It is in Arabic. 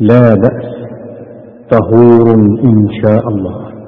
لا بأس. طهور إن شاء الله.